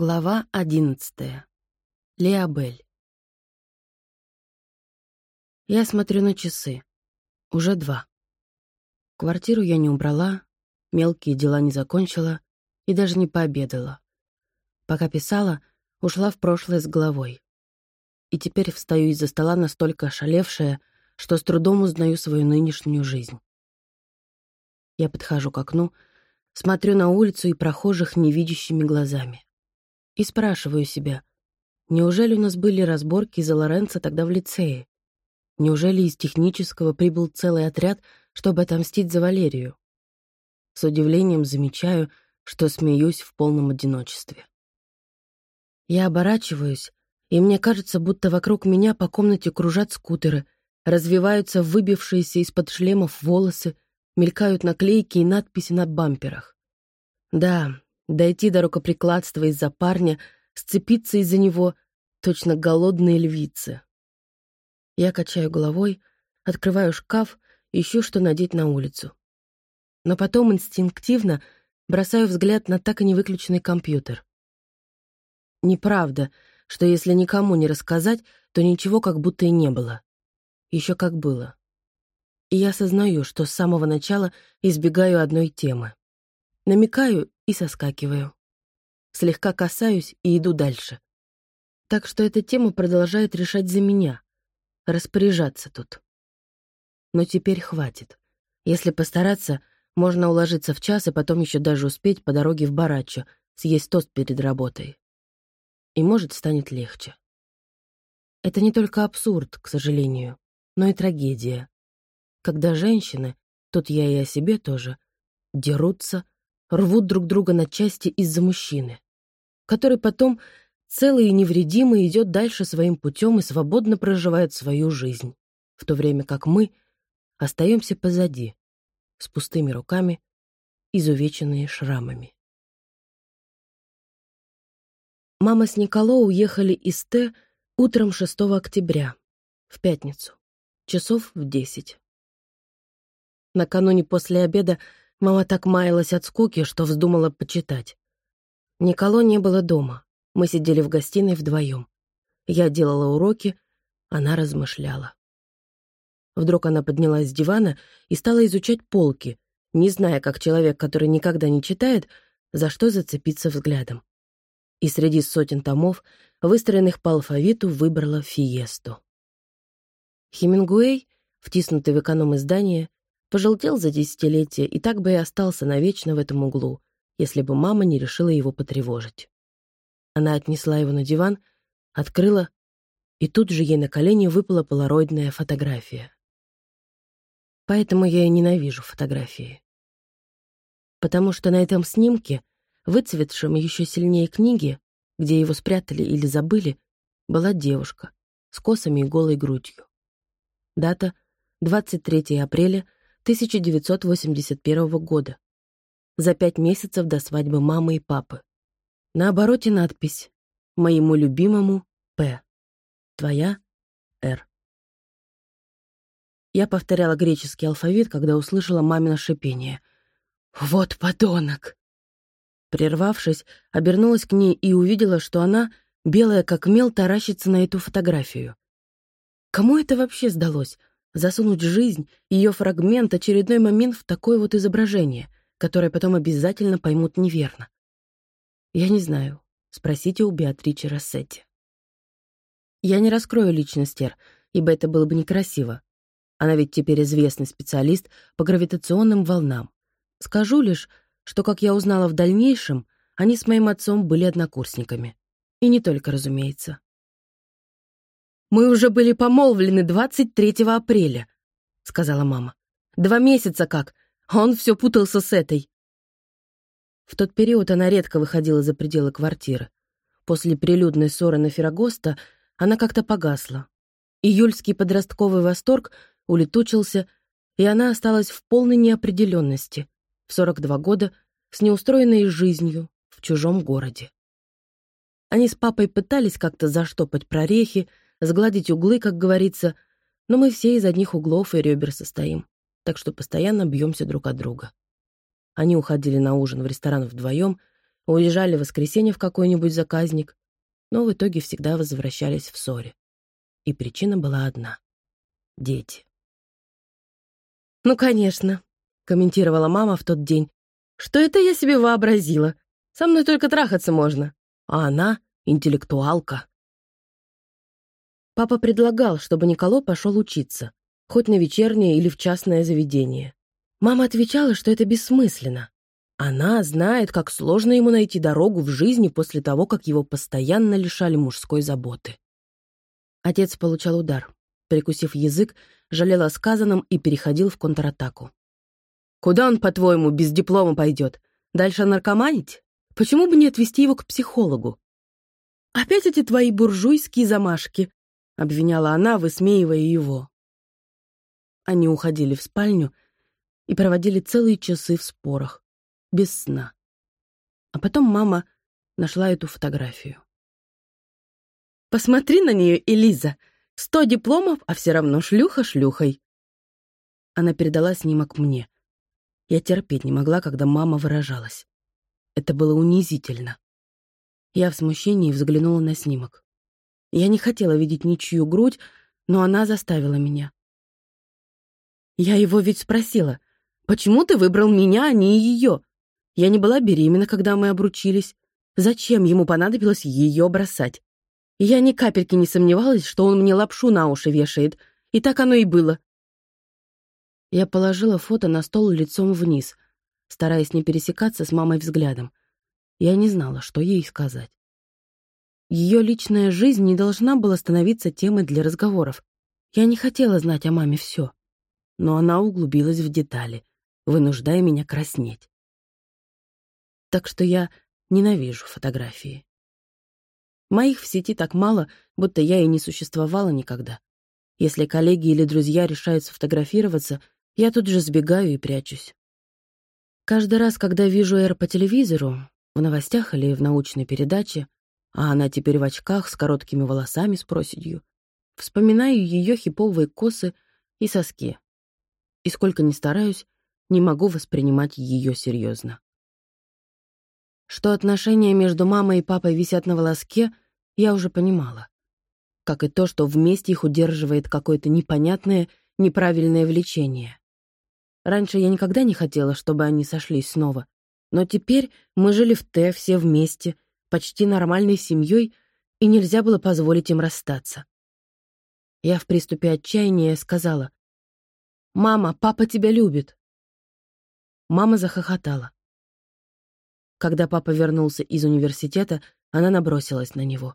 Глава одиннадцатая. Леобель. Я смотрю на часы. Уже два. Квартиру я не убрала, мелкие дела не закончила и даже не пообедала. Пока писала, ушла в прошлое с головой. И теперь встаю из-за стола настолько ошалевшая, что с трудом узнаю свою нынешнюю жизнь. Я подхожу к окну, смотрю на улицу и прохожих невидящими глазами. И спрашиваю себя, неужели у нас были разборки из-за Лоренца тогда в лицее? Неужели из технического прибыл целый отряд, чтобы отомстить за Валерию? С удивлением замечаю, что смеюсь в полном одиночестве. Я оборачиваюсь, и мне кажется, будто вокруг меня по комнате кружат скутеры, развиваются выбившиеся из-под шлемов волосы, мелькают наклейки и надписи на бамперах. Да, Дойти до рукоприкладства из-за парня, сцепиться из-за него, точно голодные львицы. Я качаю головой, открываю шкаф, ищу, что надеть на улицу. Но потом инстинктивно бросаю взгляд на так и не выключенный компьютер. Неправда, что если никому не рассказать, то ничего как будто и не было. Еще как было. И я осознаю, что с самого начала избегаю одной темы. Намекаю и соскакиваю. Слегка касаюсь и иду дальше. Так что эта тема продолжает решать за меня. Распоряжаться тут. Но теперь хватит. Если постараться, можно уложиться в час и потом еще даже успеть по дороге в Бараччо съесть тост перед работой. И, может, станет легче. Это не только абсурд, к сожалению, но и трагедия. Когда женщины, тут я и о себе тоже, дерутся, рвут друг друга на части из-за мужчины, который потом целый и невредимый идет дальше своим путем и свободно проживает свою жизнь, в то время как мы остаемся позади, с пустыми руками, изувеченные шрамами. Мама с Николо уехали из Т утром 6 октября, в пятницу, часов в десять. Накануне после обеда Мама так маялась от скуки, что вздумала почитать. Николо не было дома. Мы сидели в гостиной вдвоем. Я делала уроки, она размышляла. Вдруг она поднялась с дивана и стала изучать полки, не зная, как человек, который никогда не читает, за что зацепиться взглядом. И среди сотен томов, выстроенных по алфавиту, выбрала «Фиесту». Хемингуэй, втиснутый в эконом-издание, Пожелтел за десятилетия и так бы и остался навечно в этом углу, если бы мама не решила его потревожить. Она отнесла его на диван, открыла, и тут же ей на колени выпала полароидная фотография. Поэтому я и ненавижу фотографии. Потому что на этом снимке, выцветшем еще сильнее книги, где его спрятали или забыли, была девушка с косами и голой грудью. Дата — 23 апреля 1981 года, за пять месяцев до свадьбы мамы и папы. На обороте надпись «Моему любимому П. Твоя Р». Я повторяла греческий алфавит, когда услышала мамино шипение. «Вот подонок!» Прервавшись, обернулась к ней и увидела, что она, белая как мел, таращится на эту фотографию. Кому это вообще сдалось? Засунуть жизнь, ее фрагмент, очередной момент в такое вот изображение, которое потом обязательно поймут неверно. Я не знаю. Спросите у Беатричи Рассетти. Я не раскрою личность Эр, ибо это было бы некрасиво. Она ведь теперь известный специалист по гравитационным волнам. Скажу лишь, что, как я узнала в дальнейшем, они с моим отцом были однокурсниками. И не только, разумеется. «Мы уже были помолвлены 23 апреля», — сказала мама. «Два месяца как, а он все путался с этой». В тот период она редко выходила за пределы квартиры. После прилюдной ссоры на Феррагоста она как-то погасла. Июльский подростковый восторг улетучился, и она осталась в полной неопределенности, в 42 года, с неустроенной жизнью в чужом городе. Они с папой пытались как-то заштопать прорехи, сгладить углы, как говорится, но мы все из одних углов и ребер состоим, так что постоянно бьемся друг от друга. Они уходили на ужин в ресторан вдвоем, уезжали в воскресенье в какой-нибудь заказник, но в итоге всегда возвращались в ссоре. И причина была одна — дети. «Ну, конечно», — комментировала мама в тот день, «что это я себе вообразила? Со мной только трахаться можно, а она — интеллектуалка». Папа предлагал, чтобы Николо пошел учиться, хоть на вечернее или в частное заведение. Мама отвечала, что это бессмысленно. Она знает, как сложно ему найти дорогу в жизни после того, как его постоянно лишали мужской заботы. Отец получал удар. Прикусив язык, жалел о сказанном и переходил в контратаку. «Куда он, по-твоему, без диплома пойдет? Дальше наркоманить? Почему бы не отвезти его к психологу?» «Опять эти твои буржуйские замашки», — обвиняла она, высмеивая его. Они уходили в спальню и проводили целые часы в спорах без сна. А потом мама нашла эту фотографию. «Посмотри на нее, Элиза! Сто дипломов, а все равно шлюха шлюхой!» Она передала снимок мне. Я терпеть не могла, когда мама выражалась. Это было унизительно. Я в смущении взглянула на снимок. Я не хотела видеть ничью грудь, но она заставила меня. Я его ведь спросила, почему ты выбрал меня, а не ее? Я не была беременна, когда мы обручились. Зачем ему понадобилось ее бросать? я ни капельки не сомневалась, что он мне лапшу на уши вешает. И так оно и было. Я положила фото на стол лицом вниз, стараясь не пересекаться с мамой взглядом. Я не знала, что ей сказать. Ее личная жизнь не должна была становиться темой для разговоров. Я не хотела знать о маме все. Но она углубилась в детали, вынуждая меня краснеть так что я ненавижу фотографии. Моих в сети так мало, будто я и не существовала никогда. Если коллеги или друзья решают сфотографироваться, я тут же сбегаю и прячусь. Каждый раз, когда вижу Эр по телевизору, в новостях или в научной передаче, а она теперь в очках с короткими волосами с проседью, вспоминаю ее хиповые косы и соски. И сколько ни стараюсь, не могу воспринимать ее серьезно. Что отношения между мамой и папой висят на волоске, я уже понимала. Как и то, что вместе их удерживает какое-то непонятное, неправильное влечение. Раньше я никогда не хотела, чтобы они сошлись снова. Но теперь мы жили в Т все вместе, почти нормальной семьей, и нельзя было позволить им расстаться. Я в приступе отчаяния сказала, «Мама, папа тебя любит». Мама захохотала. Когда папа вернулся из университета, она набросилась на него.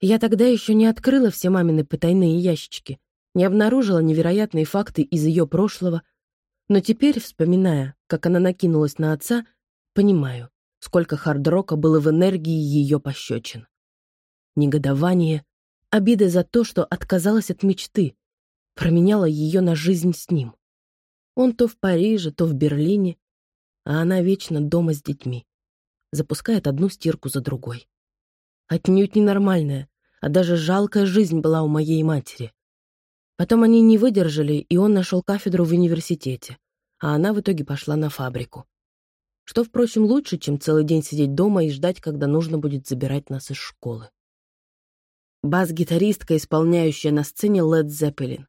Я тогда еще не открыла все мамины потайные ящички, не обнаружила невероятные факты из ее прошлого, но теперь, вспоминая, как она накинулась на отца, понимаю, сколько хард-рока было в энергии ее пощечин. Негодование, обида за то, что отказалась от мечты, променяла ее на жизнь с ним. Он то в Париже, то в Берлине, а она вечно дома с детьми. Запускает одну стирку за другой. Отнюдь ненормальная, а даже жалкая жизнь была у моей матери. Потом они не выдержали, и он нашел кафедру в университете, а она в итоге пошла на фабрику. Что, впрочем, лучше, чем целый день сидеть дома и ждать, когда нужно будет забирать нас из школы. Бас-гитаристка, исполняющая на сцене Led Zeppelin.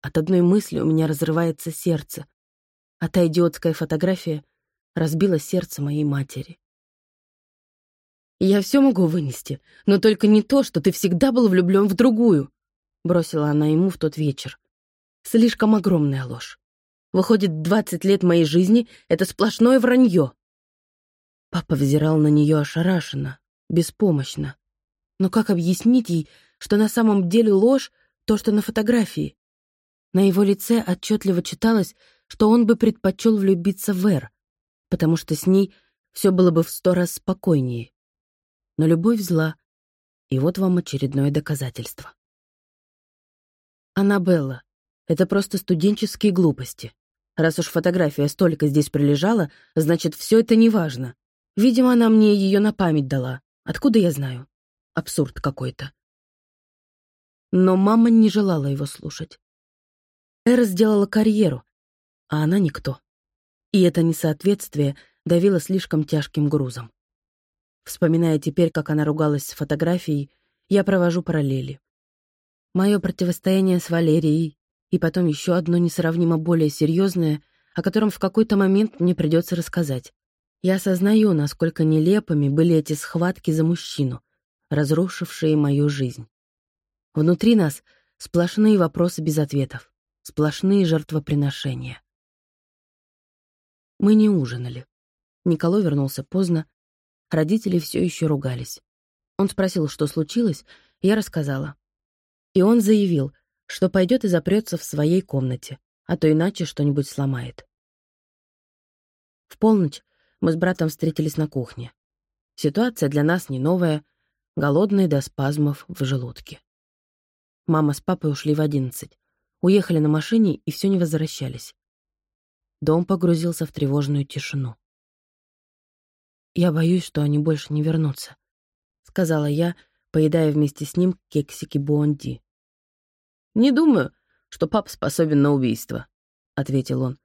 От одной мысли у меня разрывается сердце, а та идиотская фотография разбило сердце моей матери. «Я все могу вынести, но только не то, что ты всегда был влюблен в другую», — бросила она ему в тот вечер. «Слишком огромная ложь. Выходит, двадцать лет моей жизни — это сплошное вранье». Папа взирал на нее ошарашенно, беспомощно. Но как объяснить ей, что на самом деле ложь — то, что на фотографии? На его лице отчетливо читалось, что он бы предпочел влюбиться в Эр, потому что с ней все было бы в сто раз спокойнее. Но любовь зла, и вот вам очередное доказательство. Аннабелла, это просто студенческие глупости. Раз уж фотография столько здесь прилежала, значит, все это неважно. Видимо, она мне ее на память дала. Откуда я знаю? Абсурд какой-то. Но мама не желала его слушать. Эра сделала карьеру, а она никто и это несоответствие давило слишком тяжким грузом. Вспоминая теперь, как она ругалась с фотографией, я провожу параллели. Мое противостояние с Валерией и потом еще одно несравнимо более серьезное, о котором в какой-то момент мне придется рассказать. Я осознаю, насколько нелепыми были эти схватки за мужчину, разрушившие мою жизнь. Внутри нас сплошные вопросы без ответов, сплошные жертвоприношения. Мы не ужинали. Николо вернулся поздно, родители все еще ругались. Он спросил, что случилось, я рассказала. И он заявил, что пойдет и запрется в своей комнате, а то иначе что-нибудь сломает. В полночь мы с братом встретились на кухне. Ситуация для нас не новая, голодные до спазмов в желудке. Мама с папой ушли в одиннадцать, уехали на машине и все не возвращались. Дом погрузился в тревожную тишину. «Я боюсь, что они больше не вернутся», — сказала я, поедая вместе с ним кексики Буонди. «Не думаю, что папа способен на убийство», — ответил он.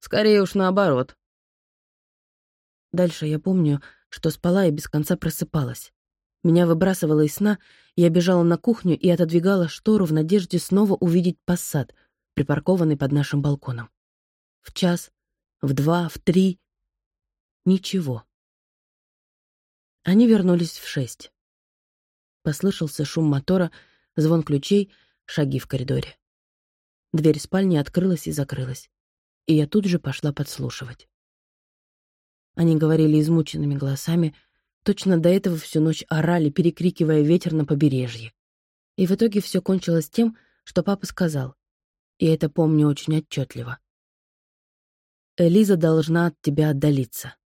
«Скорее уж наоборот». Дальше я помню, что спала и без конца просыпалась. Меня выбрасывало из сна, я бежала на кухню и отодвигала штору в надежде снова увидеть пассат, припаркованный под нашим балконом. В час, в два, в три — ничего. Они вернулись в шесть. Послышался шум мотора, звон ключей — шаги в коридоре. Дверь спальни открылась и закрылась, и я тут же пошла подслушивать. Они говорили измученными голосами, точно до этого всю ночь орали, перекрикивая ветер на побережье. И в итоге все кончилось тем, что папа сказал, и это помню очень отчетливо. «Элиза должна от тебя отдалиться.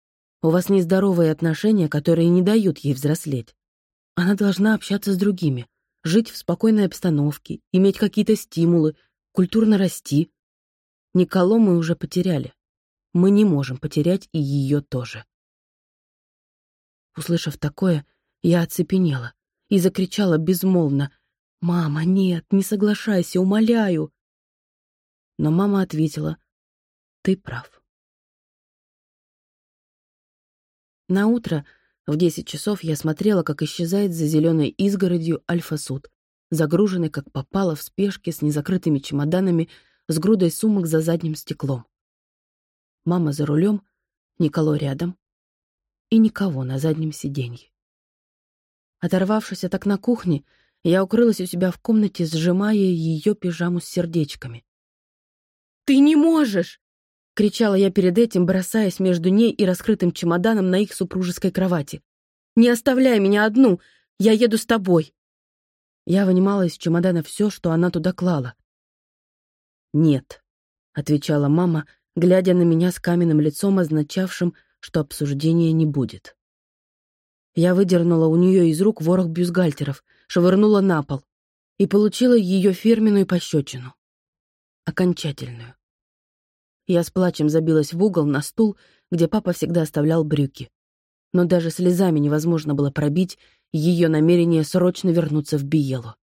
У вас нездоровые отношения, которые не дают ей взрослеть. Она должна общаться с другими, жить в спокойной обстановке, иметь какие-то стимулы, культурно расти. Николо мы уже потеряли. Мы не можем потерять и ее тоже. Услышав такое, я оцепенела и закричала безмолвно «Мама, нет, не соглашайся, умоляю!» Но мама ответила «Ты прав». На утро в десять часов я смотрела, как исчезает за зеленой изгородью Альфа-суд, загруженный, как попало, в спешке с незакрытыми чемоданами, с грудой сумок за задним стеклом. Мама за рулем, Николо рядом и никого на заднем сиденье. Оторвавшись от окна кухни, я укрылась у себя в комнате, сжимая ее пижаму с сердечками. «Ты не можешь!» — кричала я перед этим, бросаясь между ней и раскрытым чемоданом на их супружеской кровати. «Не оставляй меня одну! Я еду с тобой!» Я вынимала из чемодана все, что она туда клала. «Нет», — отвечала мама, глядя на меня с каменным лицом, означавшим, что обсуждения не будет. Я выдернула у нее из рук ворох бюстгальтеров, швырнула на пол и получила ее фирменную пощечину. Окончательную. Я с плачем забилась в угол на стул, где папа всегда оставлял брюки. Но даже слезами невозможно было пробить ее намерение срочно вернуться в Биелу.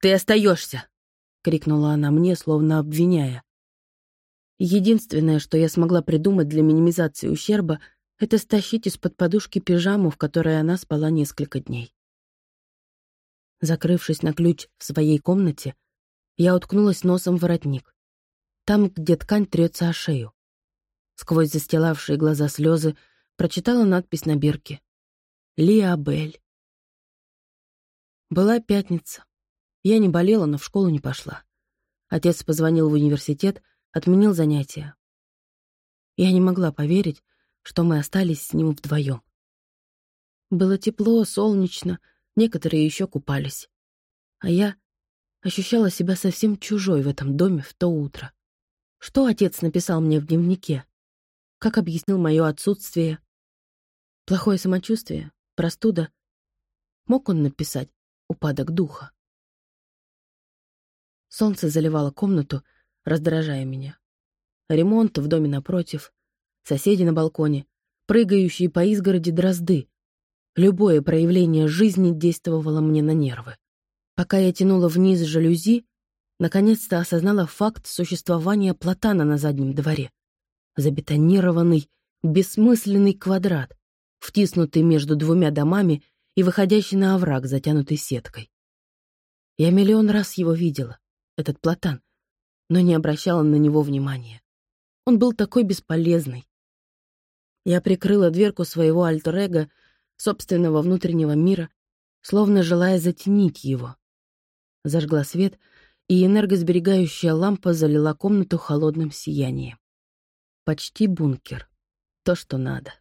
«Ты остаешься!» — крикнула она мне, словно обвиняя. Единственное, что я смогла придумать для минимизации ущерба, это стащить из-под подушки пижаму, в которой она спала несколько дней. Закрывшись на ключ в своей комнате, я уткнулась носом в воротник там, где ткань трется о шею. Сквозь застилавшие глаза слезы прочитала надпись на бирке. «Лиабель». Была пятница. Я не болела, но в школу не пошла. Отец позвонил в университет, отменил занятия. Я не могла поверить, что мы остались с ним вдвоем. Было тепло, солнечно, некоторые еще купались. А я ощущала себя совсем чужой в этом доме в то утро. Что отец написал мне в дневнике? Как объяснил мое отсутствие? Плохое самочувствие? Простуда? Мог он написать упадок духа? Солнце заливало комнату, раздражая меня. Ремонт в доме напротив, соседи на балконе, прыгающие по изгороди дрозды. Любое проявление жизни действовало мне на нервы. Пока я тянула вниз жалюзи, наконец-то осознала факт существования платана на заднем дворе. Забетонированный, бессмысленный квадрат, втиснутый между двумя домами и выходящий на овраг, затянутый сеткой. Я миллион раз его видела, этот платан, но не обращала на него внимания. Он был такой бесполезный. Я прикрыла дверку своего альтер собственного внутреннего мира, словно желая затенить его. Зажгла свет, и энергосберегающая лампа залила комнату холодным сиянием. Почти бункер. То, что надо.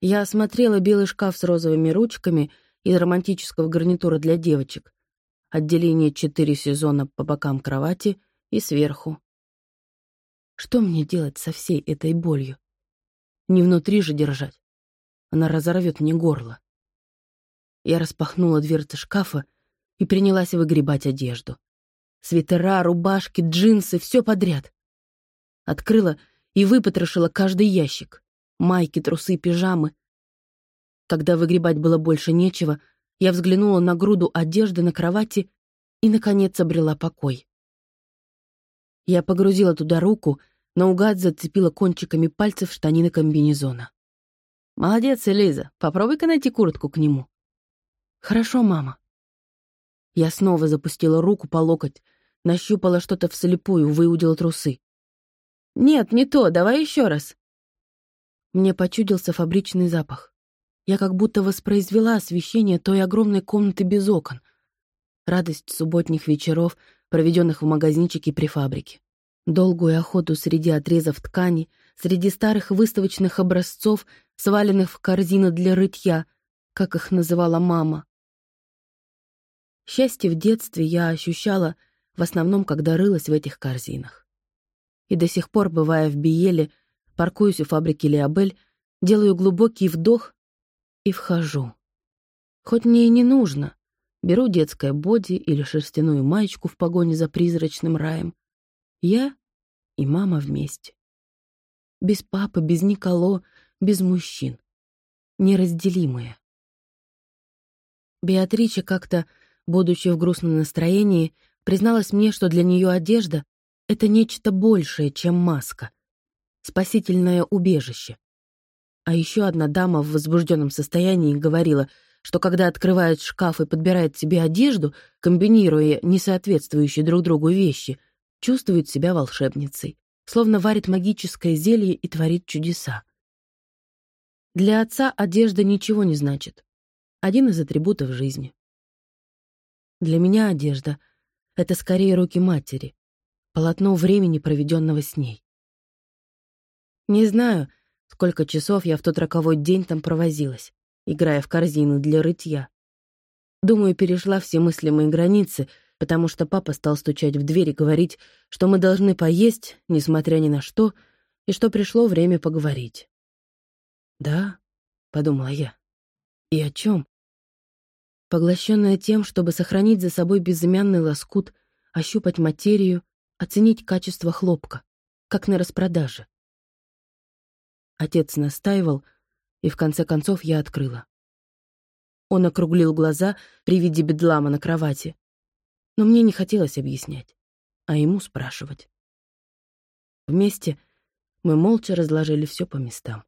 Я осмотрела белый шкаф с розовыми ручками из романтического гарнитура для девочек, отделение четыре сезона по бокам кровати и сверху. Что мне делать со всей этой болью? Не внутри же держать. Она разорвет мне горло. Я распахнула дверцы шкафа и принялась выгребать одежду. Свитера, рубашки, джинсы — все подряд. Открыла и выпотрошила каждый ящик. Майки, трусы, пижамы. Когда выгребать было больше нечего, я взглянула на груду одежды на кровати и, наконец, обрела покой. Я погрузила туда руку, наугад зацепила кончиками пальцев штанины комбинезона. «Молодец, Элиза, попробуй-ка найти куртку к нему». «Хорошо, мама». Я снова запустила руку по локоть, нащупала что-то вслепую, выудила трусы. «Нет, не то, давай еще раз». Мне почудился фабричный запах. Я как будто воспроизвела освещение той огромной комнаты без окон. Радость субботних вечеров, проведенных в магазинчике при фабрике. Долгую охоту среди отрезов ткани, среди старых выставочных образцов, сваленных в корзины для рытья, как их называла мама. Счастье в детстве я ощущала в основном, когда рылась в этих корзинах. И до сих пор, бывая в Биеле, паркуюсь у фабрики Леобель, делаю глубокий вдох и вхожу. Хоть мне и не нужно. Беру детское боди или шерстяную маечку в погоне за призрачным раем, я и мама вместе. Без папы, без Николо, без мужчин. Неразделимые. Беатрича как-то, будучи в грустном настроении, призналась мне, что для нее одежда — это нечто большее, чем маска. Спасительное убежище. А еще одна дама в возбужденном состоянии говорила, что когда открывает шкаф и подбирает себе одежду, комбинируя несоответствующие друг другу вещи — чувствует себя волшебницей, словно варит магическое зелье и творит чудеса. Для отца одежда ничего не значит. Один из атрибутов жизни. Для меня одежда — это скорее руки матери, полотно времени, проведенного с ней. Не знаю, сколько часов я в тот роковой день там провозилась, играя в корзину для рытья. Думаю, перешла все мыслимые границы — потому что папа стал стучать в дверь и говорить, что мы должны поесть, несмотря ни на что, и что пришло время поговорить. «Да», — подумала я, — «и о чем?» Поглощенная тем, чтобы сохранить за собой безымянный лоскут, ощупать материю, оценить качество хлопка, как на распродаже. Отец настаивал, и в конце концов я открыла. Он округлил глаза при виде бедлама на кровати, но мне не хотелось объяснять, а ему спрашивать. Вместе мы молча разложили все по местам.